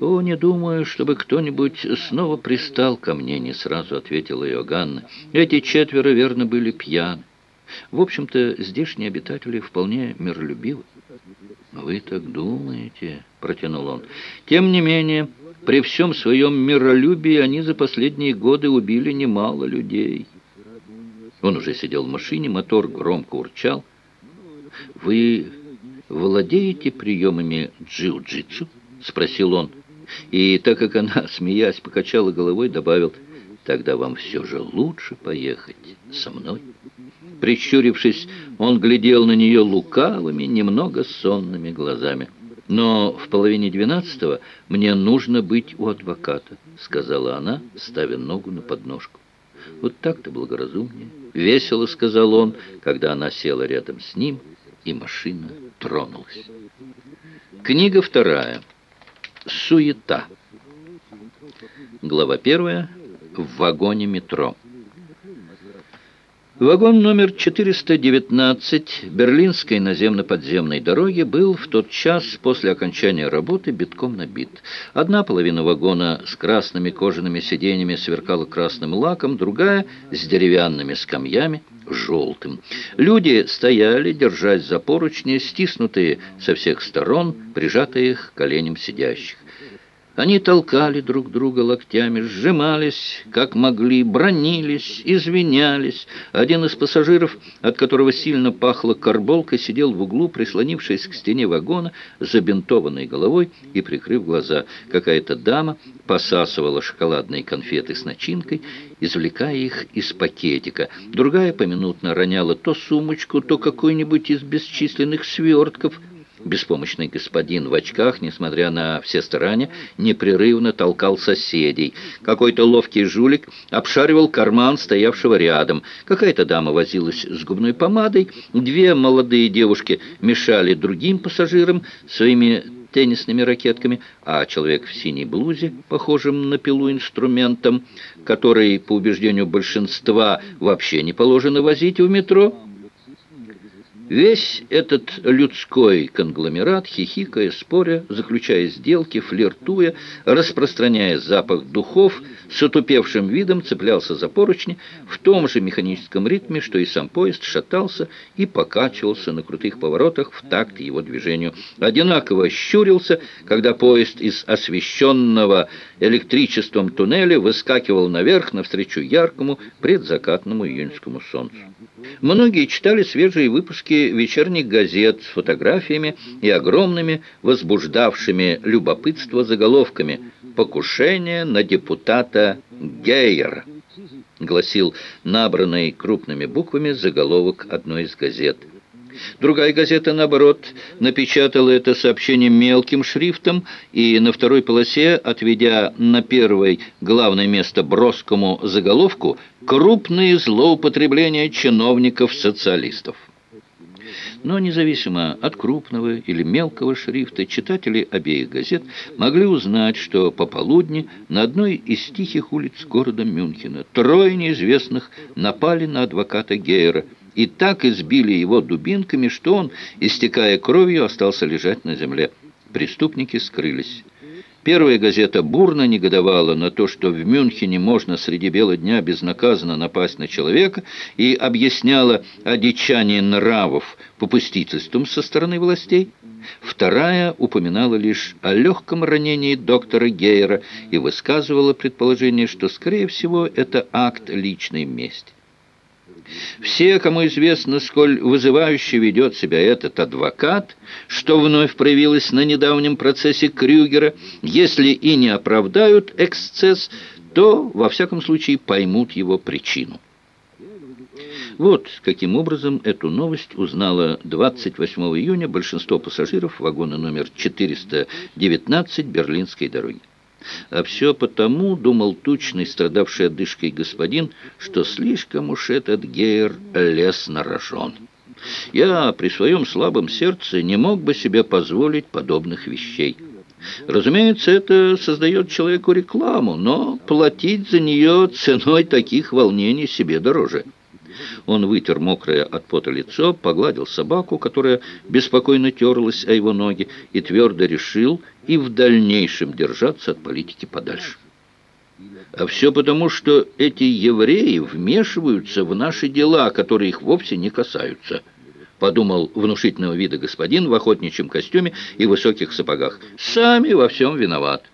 «О, не думаю, чтобы кто-нибудь снова пристал ко мне», — не сразу ответила Иоганна. «Эти четверо, верно, были пьяны. В общем-то, здешние обитатели вполне миролюбивы». «Вы так думаете?» — протянул он. «Тем не менее, при всем своем миролюбии они за последние годы убили немало людей». Он уже сидел в машине, мотор громко урчал. «Вы владеете приемами джиу-джитсу?» — спросил он. И так как она, смеясь, покачала головой, добавил, «Тогда вам все же лучше поехать со мной». Прищурившись, он глядел на нее лукавыми, немного сонными глазами. «Но в половине двенадцатого мне нужно быть у адвоката», — сказала она, ставя ногу на подножку. «Вот так-то благоразумнее». «Весело», — сказал он, когда она села рядом с ним, и машина тронулась. Книга вторая. Суета. Глава первая. В вагоне метро. Вагон номер 419 Берлинской наземно-подземной дороги был в тот час после окончания работы битком набит. Одна половина вагона с красными кожаными сиденьями сверкала красным лаком, другая с деревянными скамьями желтым. Люди стояли, держась за поручни, стиснутые со всех сторон, прижатые к коленям сидящих. Они толкали друг друга локтями, сжимались, как могли, бронились, извинялись. Один из пассажиров, от которого сильно пахло карболкой, сидел в углу, прислонившись к стене вагона, забинтованной головой и прикрыв глаза. Какая-то дама посасывала шоколадные конфеты с начинкой, извлекая их из пакетика. Другая поминутно роняла то сумочку, то какой-нибудь из бесчисленных свертков – Беспомощный господин в очках, несмотря на все старания, непрерывно толкал соседей. Какой-то ловкий жулик обшаривал карман стоявшего рядом. Какая-то дама возилась с губной помадой. Две молодые девушки мешали другим пассажирам своими теннисными ракетками, а человек в синей блузе, похожим на пилу инструментом, который, по убеждению большинства, вообще не положено возить в метро, Весь этот людской конгломерат, хихикая, споря, заключая сделки, флиртуя, распространяя запах духов, с отупевшим видом цеплялся за поручни в том же механическом ритме, что и сам поезд шатался и покачивался на крутых поворотах в такт его движению. Одинаково щурился, когда поезд из освещенного электричеством туннеля выскакивал наверх навстречу яркому предзакатному июньскому солнцу. Многие читали свежие выпуски вечерних газет с фотографиями и огромными, возбуждавшими любопытство заголовками «Покушение на депутата Гейера», гласил набранный крупными буквами заголовок одной из газет – Другая газета, наоборот, напечатала это сообщение мелким шрифтом и на второй полосе, отведя на первое главное место броскому заголовку, крупные злоупотребления чиновников-социалистов. Но независимо от крупного или мелкого шрифта, читатели обеих газет могли узнать, что пополудни на одной из тихих улиц города Мюнхена трое неизвестных напали на адвоката Гейера – и так избили его дубинками, что он, истекая кровью, остался лежать на земле. Преступники скрылись. Первая газета бурно негодовала на то, что в Мюнхене можно среди бела дня безнаказанно напасть на человека, и объясняла одичание нравов попустительством со стороны властей. Вторая упоминала лишь о легком ранении доктора Гейера и высказывала предположение, что, скорее всего, это акт личной мести. Все, кому известно, сколь вызывающе ведет себя этот адвокат, что вновь проявилось на недавнем процессе Крюгера, если и не оправдают эксцесс, то, во всяком случае, поймут его причину. Вот каким образом эту новость узнала 28 июня большинство пассажиров вагона номер 419 Берлинской дороги. А все потому, думал тучный, страдавший одышкой господин, что слишком уж этот гейр лес на рожон. Я при своем слабом сердце не мог бы себе позволить подобных вещей. Разумеется, это создает человеку рекламу, но платить за нее ценой таких волнений себе дороже. Он вытер мокрое от пота лицо, погладил собаку, которая беспокойно терлась о его ноги, и твердо решил и в дальнейшем держаться от политики подальше. А все потому, что эти евреи вмешиваются в наши дела, которые их вовсе не касаются, подумал внушительного вида господин в охотничьем костюме и высоких сапогах. Сами во всем виноват.